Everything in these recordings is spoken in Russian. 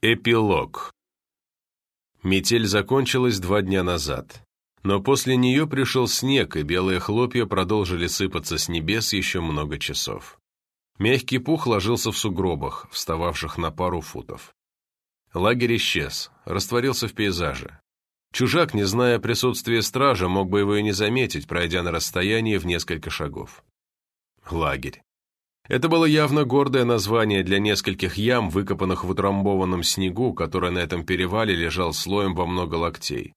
Эпилог Метель закончилась два дня назад, но после нее пришел снег, и белые хлопья продолжили сыпаться с небес еще много часов. Мягкий пух ложился в сугробах, встававших на пару футов. Лагерь исчез, растворился в пейзаже. Чужак, не зная присутствия стража, мог бы его и не заметить, пройдя на расстоянии в несколько шагов. Лагерь. Это было явно гордое название для нескольких ям, выкопанных в утрамбованном снегу, который на этом перевале лежал слоем во много локтей.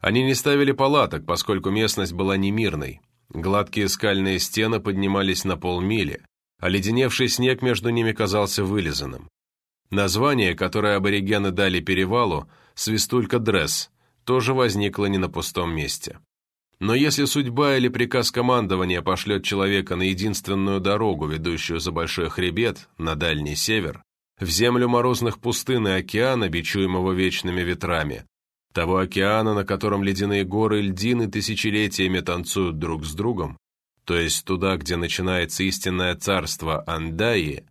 Они не ставили палаток, поскольку местность была немирной. Гладкие скальные стены поднимались на полмили, а леденевший снег между ними казался вылизанным. Название, которое аборигены дали перевалу, «Свистулька Дресс», тоже возникло не на пустом месте. Но если судьба или приказ командования пошлет человека на единственную дорогу, ведущую за большой хребет, на дальний север, в землю морозных пустын и океана, бичуемого вечными ветрами, того океана, на котором ледяные горы и льдины тысячелетиями танцуют друг с другом, то есть туда, где начинается истинное царство Андаи,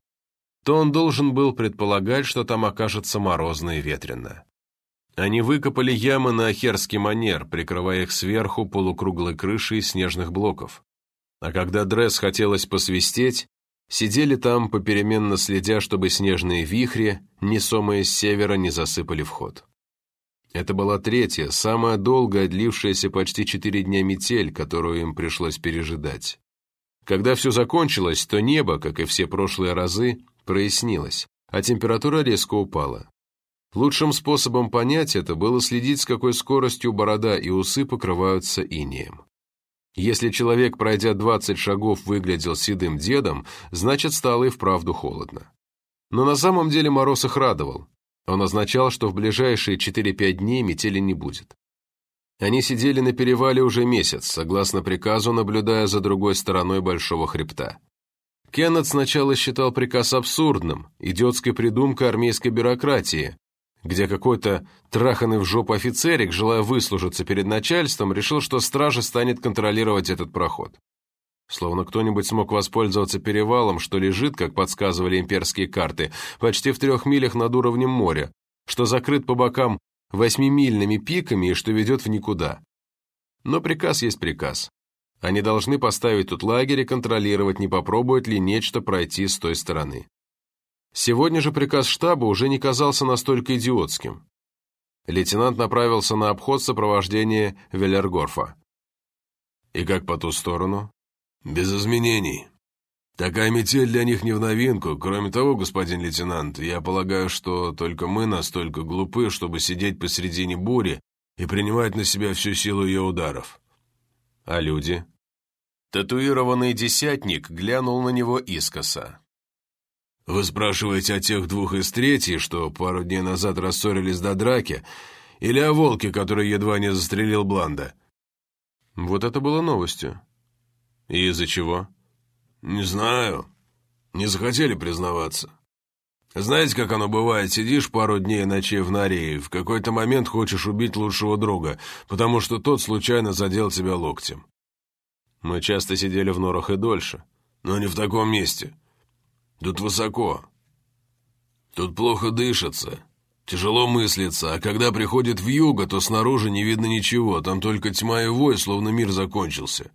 то он должен был предполагать, что там окажется морозно и ветрено. Они выкопали ямы на ахерский манер, прикрывая их сверху полукруглой крышей снежных блоков. А когда Дресс хотелось посвистеть, сидели там, попеременно следя, чтобы снежные вихри, несомые с севера, не засыпали вход. Это была третья, самая долгая, длившаяся почти четыре дня метель, которую им пришлось пережидать. Когда все закончилось, то небо, как и все прошлые разы, прояснилось, а температура резко упала. Лучшим способом понять это было следить, с какой скоростью борода и усы покрываются инеем. Если человек, пройдя 20 шагов, выглядел седым дедом, значит, стало и вправду холодно. Но на самом деле мороз их радовал. Он означал, что в ближайшие 4-5 дней метели не будет. Они сидели на перевале уже месяц, согласно приказу, наблюдая за другой стороной большого хребта. Кеннет сначала считал приказ абсурдным, идиотской придумкой армейской бюрократии, где какой-то траханный в жопу офицерик, желая выслужиться перед начальством, решил, что стража станет контролировать этот проход. Словно кто-нибудь смог воспользоваться перевалом, что лежит, как подсказывали имперские карты, почти в трех милях над уровнем моря, что закрыт по бокам восьмимильными пиками и что ведет в никуда. Но приказ есть приказ. Они должны поставить тут лагерь и контролировать, не попробует ли нечто пройти с той стороны. Сегодня же приказ штаба уже не казался настолько идиотским. Лейтенант направился на обход сопровождения Велергорфа. «И как по ту сторону?» «Без изменений. Такая метель для них не в новинку. Кроме того, господин лейтенант, я полагаю, что только мы настолько глупы, чтобы сидеть посредине бури и принимать на себя всю силу ее ударов». «А люди?» Татуированный десятник глянул на него искоса. Вы спрашиваете о тех двух из третьей, что пару дней назад рассорились до драки, или о волке, который едва не застрелил Бланда? Вот это было новостью. И из-за чего? Не знаю. Не захотели признаваться. Знаете, как оно бывает, сидишь пару дней и ночей в норе, и в какой-то момент хочешь убить лучшего друга, потому что тот случайно задел тебя локтем. Мы часто сидели в норах и дольше. Но не в таком месте. Тут высоко. Тут плохо дышится. Тяжело мыслится, а когда приходит в юго, то снаружи не видно ничего, там только тьма и вой, словно мир закончился.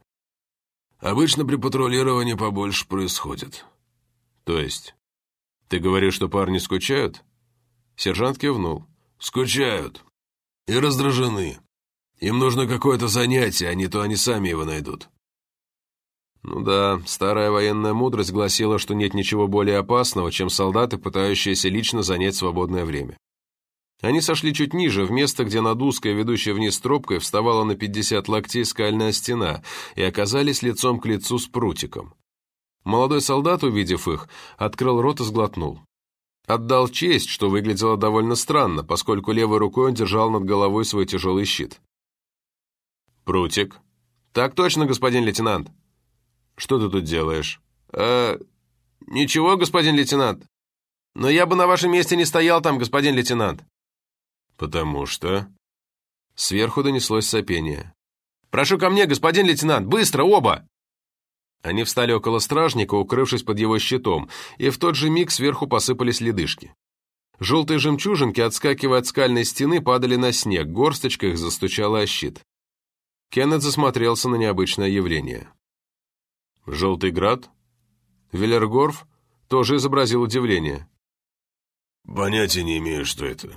Обычно при патрулировании побольше происходит. То есть? Ты говоришь, что парни скучают? Сержант кивнул. Скучают. И раздражены. Им нужно какое-то занятие, а не то они сами его найдут. Ну да, старая военная мудрость гласила, что нет ничего более опасного, чем солдаты, пытающиеся лично занять свободное время. Они сошли чуть ниже, в место, где над узкой, ведущей вниз тропкой, вставала на 50 локтей скальная стена, и оказались лицом к лицу с прутиком. Молодой солдат, увидев их, открыл рот и сглотнул. Отдал честь, что выглядело довольно странно, поскольку левой рукой он держал над головой свой тяжелый щит. «Прутик?» «Так точно, господин лейтенант», «Что ты тут делаешь?» «Э, ничего, господин лейтенант. Но я бы на вашем месте не стоял там, господин лейтенант». «Потому что?» Сверху донеслось сопение. «Прошу ко мне, господин лейтенант! Быстро, оба!» Они встали около стражника, укрывшись под его щитом, и в тот же миг сверху посыпались ледышки. Желтые жемчужинки, отскакивая от скальной стены, падали на снег, горсточка их застучала о щит. Кеннет засмотрелся на необычное явление. «Желтый град?» Веллергорф тоже изобразил удивление. «Понятия не имею, что это».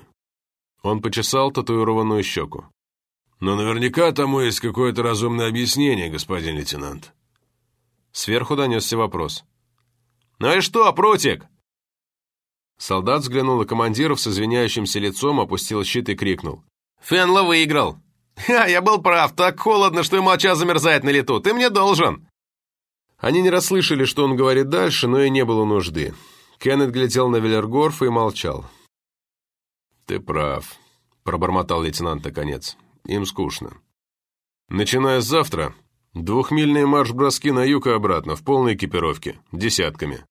Он почесал татуированную щеку. «Но наверняка тому есть какое-то разумное объяснение, господин лейтенант». Сверху донесся вопрос. «Ну и что, прутик?» Солдат взглянул на командиров с извиняющимся лицом, опустил щит и крикнул. «Фенло выиграл!» «Ха, я был прав, так холодно, что и моча замерзает на лету, ты мне должен!» Они не расслышали, что он говорит дальше, но и не было нужды. Кеннет глядел на Веллергорфа и молчал. «Ты прав», — пробормотал лейтенант наконец. «Им скучно. Начиная с завтра, двухмильные марш-броски на юг и обратно, в полной экипировке, десятками.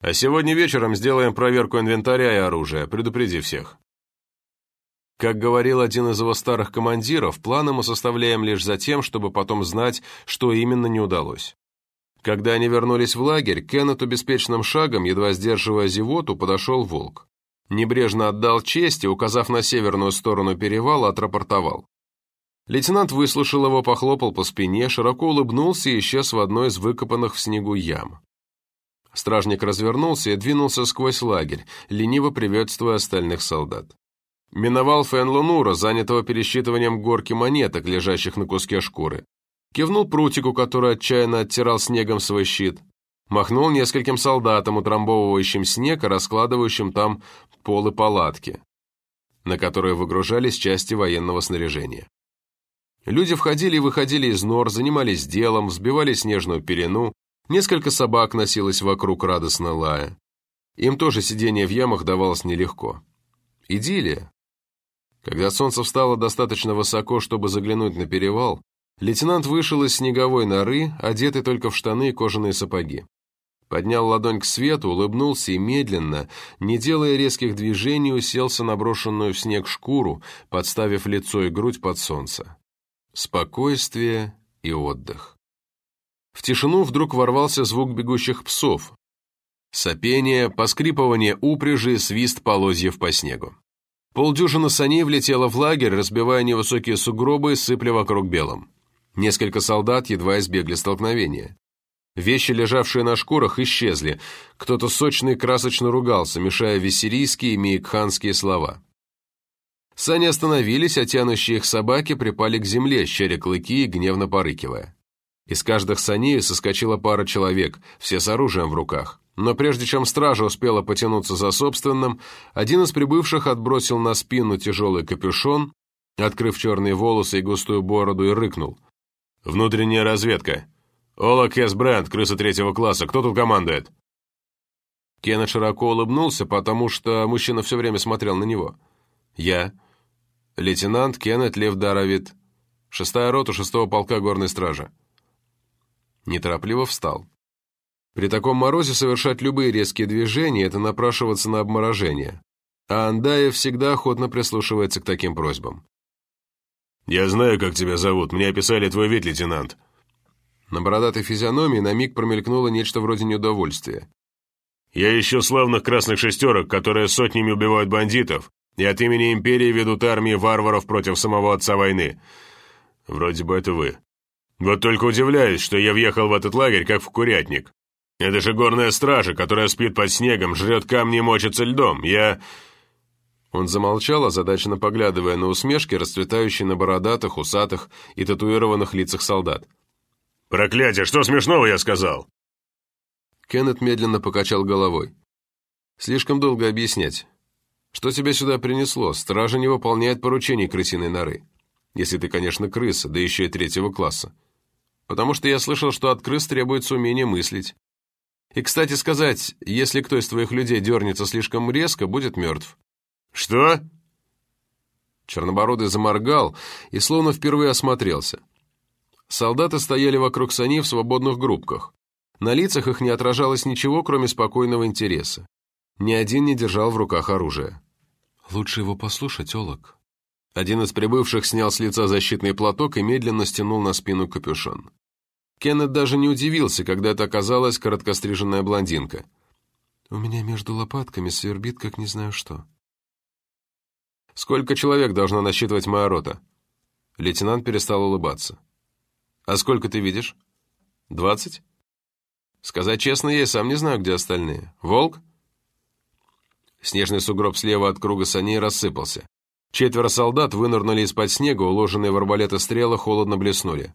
А сегодня вечером сделаем проверку инвентаря и оружия, предупреди всех. Как говорил один из его старых командиров, планы мы составляем лишь за тем, чтобы потом знать, что именно не удалось. Когда они вернулись в лагерь, Кеннету беспечным шагом, едва сдерживая зевоту, подошел волк. Небрежно отдал честь и, указав на северную сторону перевала, отрапортовал. Лейтенант выслушал его, похлопал по спине, широко улыбнулся и исчез в одной из выкопанных в снегу ям. Стражник развернулся и двинулся сквозь лагерь, лениво приветствуя остальных солдат. Миновал Фэн занятого пересчитыванием горки монеток, лежащих на куске шкуры. Кивнул прутику, который отчаянно оттирал снегом свой щит. Махнул нескольким солдатам, утрамбовывающим снег и раскладывающим там полы палатки, на которые выгружались части военного снаряжения. Люди входили и выходили из нор, занимались делом, взбивали снежную пелену, Несколько собак носилось вокруг, радостно лая. Им тоже сидение в ямах давалось нелегко. Идиллия. Когда солнце встало достаточно высоко, чтобы заглянуть на перевал, лейтенант вышел из снеговой норы, одетый только в штаны и кожаные сапоги. Поднял ладонь к свету, улыбнулся и медленно, не делая резких движений, уселся на брошенную в снег шкуру, подставив лицо и грудь под солнце. Спокойствие и отдых. В тишину вдруг ворвался звук бегущих псов. Сопение, поскрипывание упряжи, свист полозьев по снегу. Полдюжины саней влетело в лагерь, разбивая невысокие сугробы и сыпля вокруг белым. Несколько солдат едва избегли столкновения. Вещи, лежавшие на шкурах, исчезли. Кто-то сочно и красочно ругался, мешая виссирийские и мейкханские слова. Сани остановились, а тянущие их собаки припали к земле, щеря клыки и гневно порыкивая. Из каждых саней соскочила пара человек, все с оружием в руках. Но прежде чем стража успела потянуться за собственным, один из прибывших отбросил на спину тяжелый капюшон, открыв черные волосы и густую бороду, и рыкнул. «Внутренняя разведка. Ола Кэс Брэнд, крыса третьего класса. Кто тут командует?» Кеннет широко улыбнулся, потому что мужчина все время смотрел на него. «Я. Лейтенант Кеннет Лев Даровит. Шестая рота шестого полка горной стражи неторопливо встал. При таком морозе совершать любые резкие движения – это напрашиваться на обморожение. А Андаев всегда охотно прислушивается к таким просьбам. «Я знаю, как тебя зовут. Мне описали твой вид, лейтенант». На бородатой физиономии на миг промелькнуло нечто вроде неудовольствия. «Я ищу славных красных шестерок, которые сотнями убивают бандитов, и от имени Империи ведут армии варваров против самого отца войны. Вроде бы это вы». Вот только удивляюсь, что я въехал в этот лагерь, как в курятник. Это же горная стража, которая спит под снегом, жрет камни и мочится льдом. Я...» Он замолчал, озадаченно поглядывая на усмешки, расцветающие на бородатых, усатых и татуированных лицах солдат. «Проклятие, что смешного я сказал?» Кеннет медленно покачал головой. «Слишком долго объяснять. Что тебя сюда принесло? Стража не выполняет поручений крысиной норы. Если ты, конечно, крыса, да еще и третьего класса потому что я слышал, что от крыс требуется умение мыслить. И, кстати сказать, если кто из твоих людей дернется слишком резко, будет мертв». «Что?» Чернобородый заморгал и словно впервые осмотрелся. Солдаты стояли вокруг саней в свободных группках. На лицах их не отражалось ничего, кроме спокойного интереса. Ни один не держал в руках оружие. «Лучше его послушать, Олок», Один из прибывших снял с лица защитный платок и медленно стянул на спину капюшон. Кеннет даже не удивился, когда это оказалась короткостриженная блондинка. «У меня между лопатками свербит, как не знаю что». «Сколько человек должна насчитывать моя рота?» Лейтенант перестал улыбаться. «А сколько ты видишь?» «Двадцать?» «Сказать честно, я и сам не знаю, где остальные. Волк?» Снежный сугроб слева от круга саней рассыпался. Четверо солдат вынырнули из-под снега, уложенные в арбалеты стрелы холодно блеснули.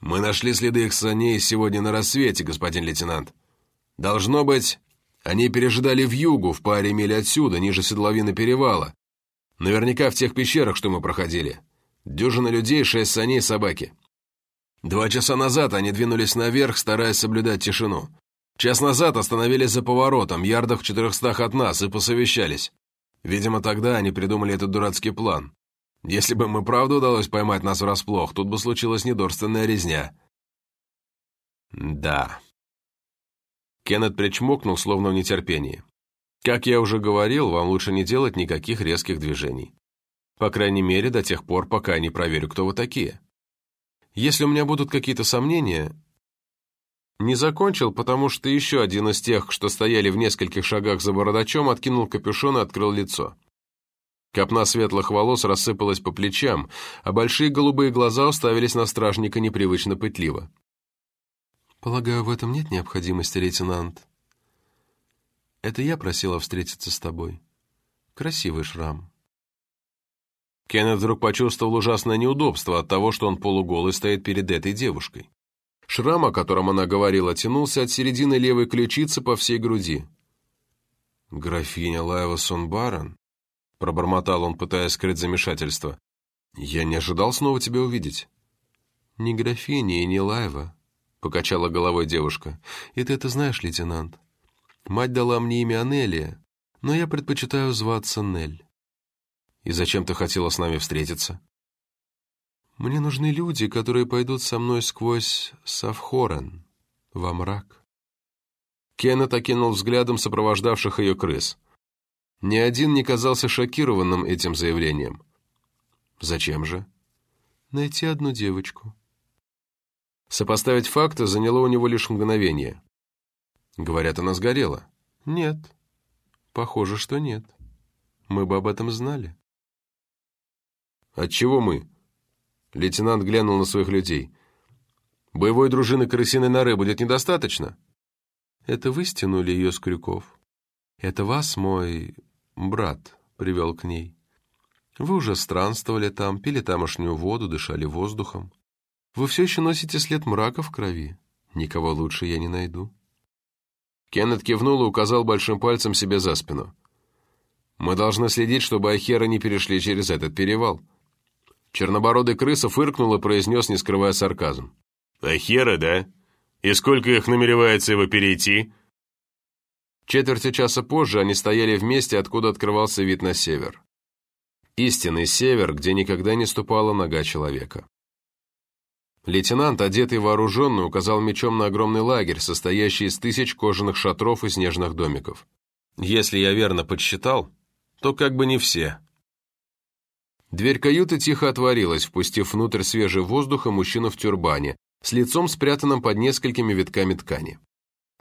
«Мы нашли следы их саней сегодня на рассвете, господин лейтенант. Должно быть, они пережидали в югу, в паре миль отсюда, ниже седловины перевала. Наверняка в тех пещерах, что мы проходили. Дюжина людей, шесть саней, собаки. Два часа назад они двинулись наверх, стараясь соблюдать тишину. Час назад остановились за поворотом, ярдах в четырехстах от нас, и посовещались. Видимо, тогда они придумали этот дурацкий план. Если бы мы правда удалось поймать нас врасплох, тут бы случилась недорственная резня. Да. Кеннет причмокнул, словно в нетерпении. Как я уже говорил, вам лучше не делать никаких резких движений. По крайней мере, до тех пор, пока я не проверю, кто вы такие. Если у меня будут какие-то сомнения... Не закончил, потому что еще один из тех, что стояли в нескольких шагах за бородачом, откинул капюшон и открыл лицо. Копна светлых волос рассыпалась по плечам, а большие голубые глаза уставились на стражника непривычно пытливо. «Полагаю, в этом нет необходимости, лейтенант. Это я просила встретиться с тобой. Красивый шрам». Кеннет вдруг почувствовал ужасное неудобство от того, что он полуголый стоит перед этой девушкой. Шрам, о котором она говорила, тянулся от середины левой ключицы по всей груди. «Графиня Лайва Сонбарон?» Пробормотал он, пытаясь скрыть замешательство. «Я не ожидал снова тебя увидеть». «Не графиня и не Лайва», — покачала головой девушка. «И ты это знаешь, лейтенант. Мать дала мне имя Анелия, но я предпочитаю зваться Нель». «И зачем ты хотела с нами встретиться?» «Мне нужны люди, которые пойдут со мной сквозь Савхорен, во мрак». Кеннет окинул взглядом сопровождавших ее крыс — ни один не казался шокированным этим заявлением. Зачем же? Найти одну девочку. Сопоставить факты заняло у него лишь мгновение. Говорят, она сгорела. Нет. Похоже, что нет. Мы бы об этом знали. Отчего мы? Лейтенант глянул на своих людей. Боевой дружины крысиной норы будет недостаточно? Это вы стянули ее с крюков. Это вас, мой брат привел к ней. Вы уже странствовали там, пили тамошнюю воду, дышали воздухом. Вы все еще носите след мрака в крови. Никого лучше я не найду». Кеннет кивнул и указал большим пальцем себе за спину. «Мы должны следить, чтобы Ахера не перешли через этот перевал». Чернобородый крыса фыркнул и произнес, не скрывая сарказм. «Ахера, да? И сколько их намеревается его перейти?» Четверти часа позже они стояли вместе, откуда открывался вид на север. Истинный север, где никогда не ступала нога человека. Лейтенант, одетый и вооруженный, указал мечом на огромный лагерь, состоящий из тысяч кожаных шатров и снежных домиков. Если я верно подсчитал, то как бы не все. Дверь каюты тихо отворилась, впустив внутрь свежий воздух и мужчину в тюрбане, с лицом спрятанным под несколькими витками ткани.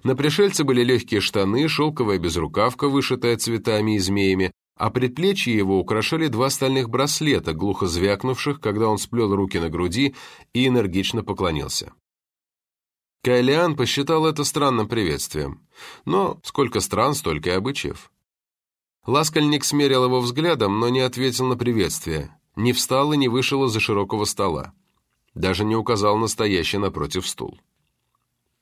На пришельце были легкие штаны, шелковая безрукавка, вышитая цветами и змеями, а предплечья его украшали два стальных браслета, глухо звякнувших, когда он сплел руки на груди и энергично поклонился. Кайлиан посчитал это странным приветствием. Но сколько стран, столько и обычаев. Ласкальник смерил его взглядом, но не ответил на приветствие, не встал и не вышел из-за широкого стола. Даже не указал настоящий напротив стул.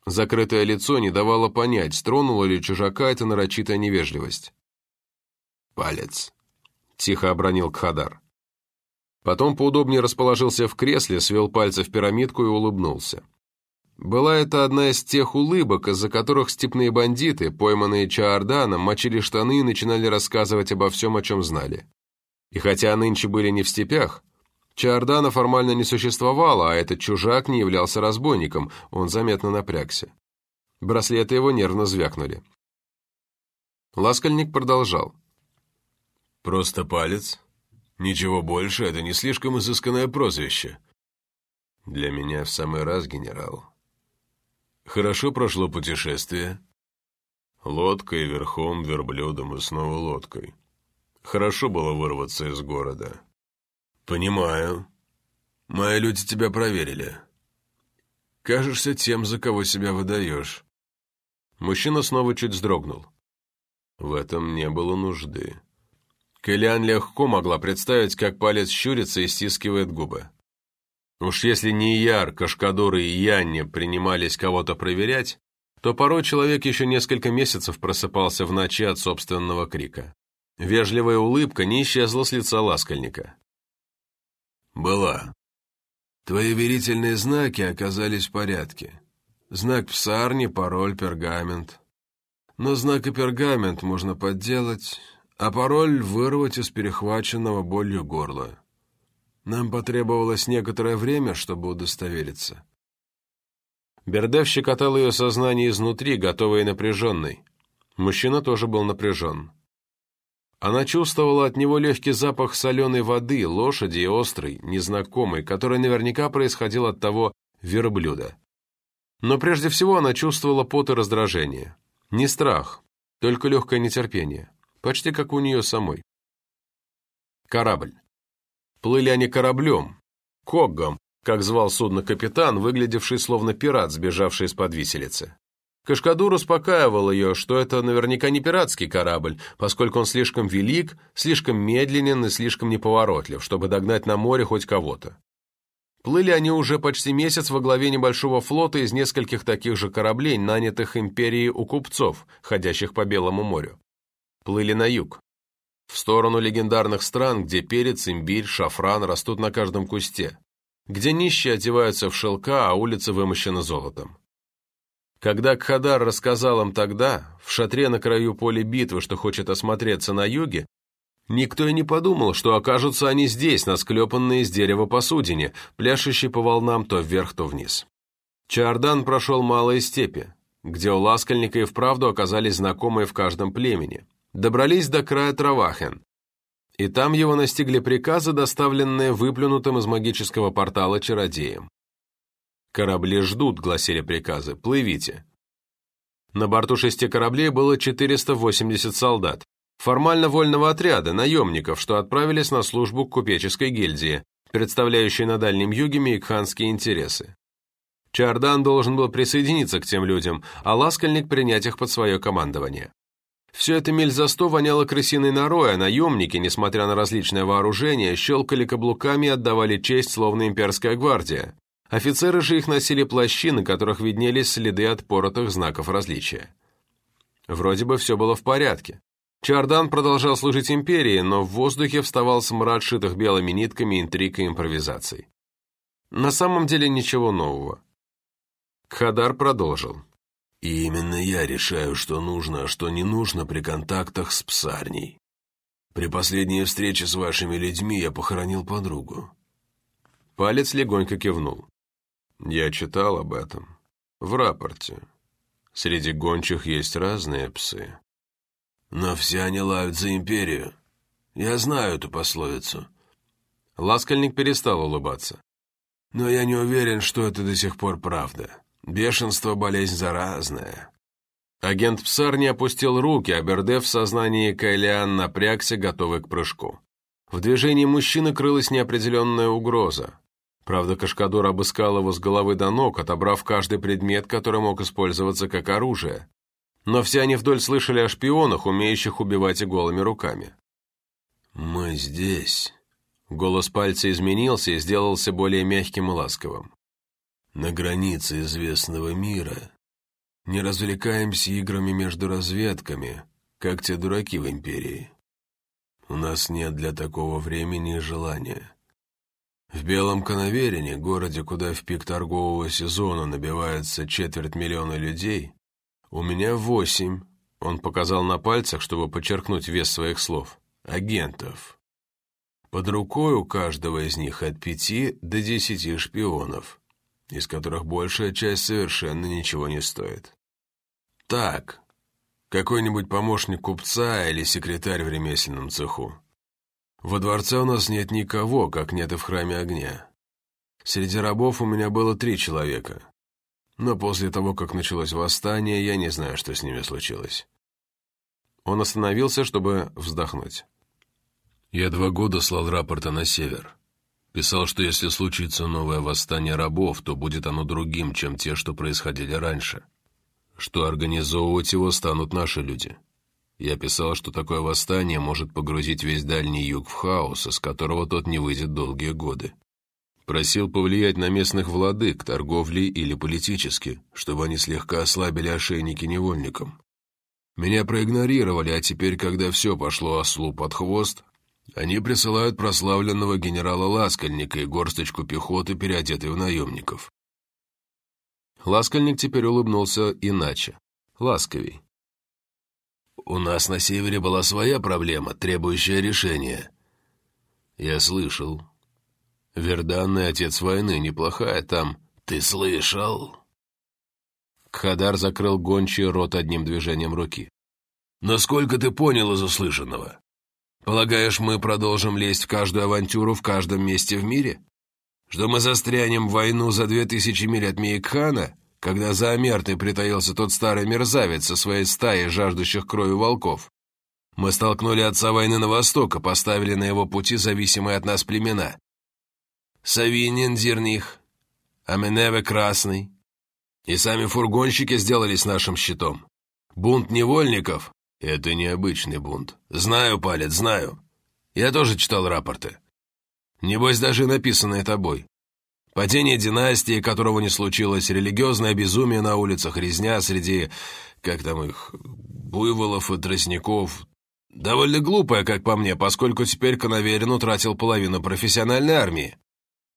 Закрытое лицо не давало понять, стронула ли чужака эта нарочитая невежливость. «Палец», — тихо обронил Кхадар. Потом поудобнее расположился в кресле, свел пальцы в пирамидку и улыбнулся. Была это одна из тех улыбок, из-за которых степные бандиты, пойманные Чаарданом, мочили штаны и начинали рассказывать обо всем, о чем знали. И хотя нынче были не в степях, Чардана формально не существовало, а этот чужак не являлся разбойником, он заметно напрягся. Браслеты его нервно звякнули. Ласкальник продолжал. «Просто палец? Ничего больше, это не слишком изысканное прозвище. Для меня в самый раз, генерал. Хорошо прошло путешествие. Лодкой, верхом, верблюдом и снова лодкой. Хорошо было вырваться из города. Понимаю. Мои люди тебя проверили. Кажешься тем, за кого себя выдаешь. Мужчина снова чуть вздрогнул. В этом не было нужды. Кэлиан легко могла представить, как палец щурится и стискивает губы. Уж если не Яр, Кашкадор и Янне принимались кого-то проверять, то порой человек еще несколько месяцев просыпался в ночи от собственного крика. Вежливая улыбка не исчезла с лица ласкальника. «Была. Твои верительные знаки оказались в порядке. Знак псарни, пароль, пергамент. Но знак и пергамент можно подделать, а пароль вырвать из перехваченного болью горла. Нам потребовалось некоторое время, чтобы удостовериться. Бердев щекотал ее сознание изнутри, готовый и напряженный. Мужчина тоже был напряжен. Она чувствовала от него легкий запах соленой воды, лошади и острый, незнакомый, который наверняка происходил от того верблюда. Но прежде всего она чувствовала пот и раздражение. Не страх, только легкое нетерпение. Почти как у нее самой. Корабль. Плыли они кораблем, коггом, как звал судно капитан, выглядевший словно пират, сбежавший из-под виселицы. Кашкадур успокаивал ее, что это наверняка не пиратский корабль, поскольку он слишком велик, слишком медленен и слишком неповоротлив, чтобы догнать на море хоть кого-то. Плыли они уже почти месяц во главе небольшого флота из нескольких таких же кораблей, нанятых империей у купцов, ходящих по Белому морю. Плыли на юг, в сторону легендарных стран, где перец, имбирь, шафран растут на каждом кусте, где нищие одеваются в шелка, а улицы вымощены золотом. Когда Кхадар рассказал им тогда, в шатре на краю поля битвы, что хочет осмотреться на юге, Никто и не подумал, что окажутся они здесь, на склепанной из дерева посудине, пляшущей по волнам то вверх, то вниз. Чардан прошел малые степи, где у ласкальника и вправду оказались знакомые в каждом племени. Добрались до края Травахен. И там его настигли приказы, доставленные выплюнутым из магического портала чародеем. «Корабли ждут», — гласили приказы, — «плывите». На борту шести кораблей было 480 солдат, формально вольного отряда, наемников, что отправились на службу к купеческой гильдии, представляющей на Дальнем Юге мейкханские интересы. Чардан должен был присоединиться к тем людям, а Ласкальник принять их под свое командование. Все это миль за сто воняло крысиной норой, а наемники, несмотря на различное вооружение, щелкали каблуками и отдавали честь, словно имперская гвардия. Офицеры же их носили плащи, на которых виднелись следы от поротых знаков различия. Вроде бы все было в порядке. Чардан продолжал служить империи, но в воздухе вставал смрад шитых белыми нитками интриг и импровизаций. На самом деле ничего нового. Кхадар продолжил. «И именно я решаю, что нужно, а что не нужно при контактах с псарней. При последней встрече с вашими людьми я похоронил подругу». Палец легонько кивнул. «Я читал об этом. В рапорте. Среди гончих есть разные псы. Но все они лают за империю. Я знаю эту пословицу. Ласкальник перестал улыбаться. Но я не уверен, что это до сих пор правда. Бешенство – болезнь заразная. Агент Псар не опустил руки, а Берде в сознании Кайлиан напрягся, готовый к прыжку. В движении мужчины крылась неопределенная угроза. Правда, Кашкадор обыскал его с головы до ног, отобрав каждый предмет, который мог использоваться как оружие но все они вдоль слышали о шпионах, умеющих убивать и голыми руками. «Мы здесь». Голос пальца изменился и сделался более мягким и ласковым. «На границе известного мира. Не развлекаемся играми между разведками, как те дураки в Империи. У нас нет для такого времени и желания». В Белом Коноверине, городе, куда в пик торгового сезона набивается четверть миллиона людей, «У меня восемь», — он показал на пальцах, чтобы подчеркнуть вес своих слов, — «агентов. Под рукой у каждого из них от пяти до десяти шпионов, из которых большая часть совершенно ничего не стоит. Так, какой-нибудь помощник купца или секретарь в ремесленном цеху. Во дворце у нас нет никого, как нет и в храме огня. Среди рабов у меня было три человека. Но после того, как началось восстание, я не знаю, что с ними случилось. Он остановился, чтобы вздохнуть. Я два года слал рапорты на север. Писал, что если случится новое восстание рабов, то будет оно другим, чем те, что происходили раньше. Что организовывать его станут наши люди. Я писал, что такое восстание может погрузить весь Дальний Юг в хаос, из которого тот не выйдет долгие годы. Просил повлиять на местных владык, торговли или политически, чтобы они слегка ослабили ошейники невольникам. Меня проигнорировали, а теперь, когда все пошло ослу под хвост, они присылают прославленного генерала Ласкальника и горсточку пехоты, переодетой в наемников. Ласкальник теперь улыбнулся иначе, ласковей. «У нас на севере была своя проблема, требующая решения. Я слышал, Верданный отец войны, неплохая там. Ты слышал?» Кхадар закрыл гончий рот одним движением руки. «Насколько ты понял из услышанного? Полагаешь, мы продолжим лезть в каждую авантюру в каждом месте в мире? Что мы застрянем в войну за две тысячи миль от Мейкхана, когда за Амертой притаился тот старый мерзавец со своей стаей жаждущих крови волков? Мы столкнули отца войны на восток и поставили на его пути зависимые от нас племена. Савинин Зерних, Аменеве Красный. И сами фургонщики сделались нашим щитом. Бунт невольников — это необычный бунт. Знаю, Палец, знаю. Я тоже читал рапорты. Небось, даже написанные тобой. Падение династии, которого не случилось, религиозное безумие на улицах, резня среди, как там их, буйволов и тростников. Довольно глупое, как по мне, поскольку теперь Коноверин утратил половину профессиональной армии.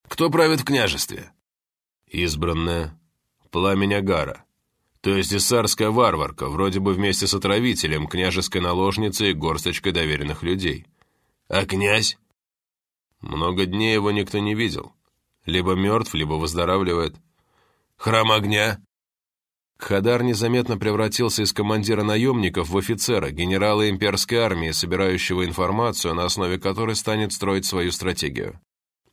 Кто правит в княжестве? Избранная. Пламень Агара. То есть иссарская варварка, вроде бы вместе с отравителем, княжеской наложницей и горсточкой доверенных людей. А князь? Много дней его никто не видел. Либо мертв, либо выздоравливает. Храм огня? Хадар незаметно превратился из командира наемников в офицера, генерала имперской армии, собирающего информацию, на основе которой станет строить свою стратегию.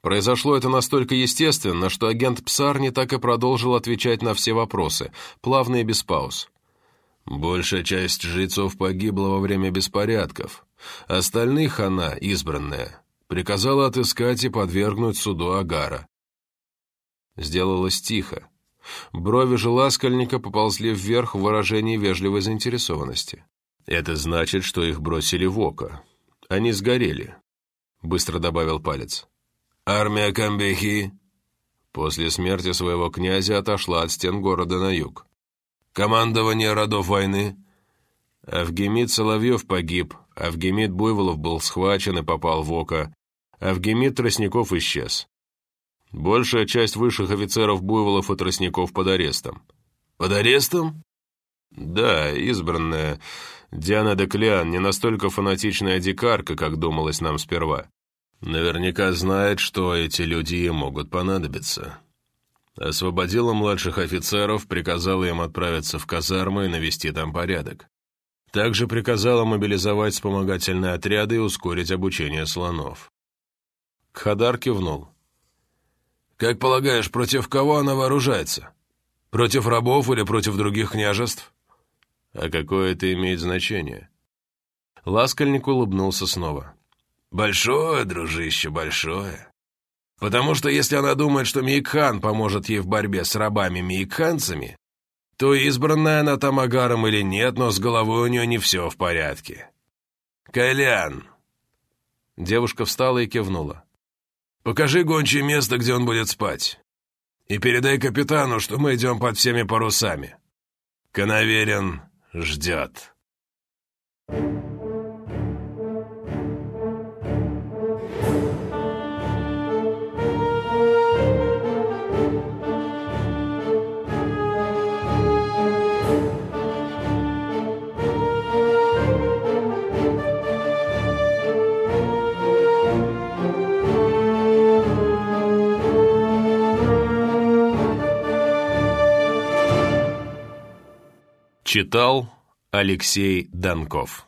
Произошло это настолько естественно, что агент Псарни так и продолжил отвечать на все вопросы, плавно и без пауз. Большая часть жрецов погибла во время беспорядков. Остальных она, избранная, приказала отыскать и подвергнуть суду Агара. Сделалось тихо. Брови же ласкальника поползли вверх в выражении вежливой заинтересованности. «Это значит, что их бросили в око. Они сгорели», — быстро добавил палец. Армия Камбехи после смерти своего князя отошла от стен города на юг. Командование родов войны. Авгемид Соловьев погиб, Авгемид Буйволов был схвачен и попал в око, Авгемид Тростников исчез. Большая часть высших офицеров Буйволов и Тростников под арестом. Под арестом? Да, избранная. Диана Деклиан не настолько фанатичная дикарка, как думалось нам сперва. Наверняка знает, что эти люди ей могут понадобиться. Освободила младших офицеров, приказала им отправиться в казармы и навести там порядок. Также приказала мобилизовать вспомогательные отряды и ускорить обучение слонов. Кхадар кивнул. «Как полагаешь, против кого она вооружается? Против рабов или против других княжеств?» «А какое это имеет значение?» Ласкальник улыбнулся снова. Большое, дружище, большое. Потому что если она думает, что Мейкхан поможет ей в борьбе с рабами-мейкханцами, то избранная она там агаром или нет, но с головой у нее не все в порядке. Кайлян. Девушка встала и кивнула. «Покажи гончее место, где он будет спать. И передай капитану, что мы идем под всеми парусами. Коноверин ждет». Thank you. Читал Алексей Донков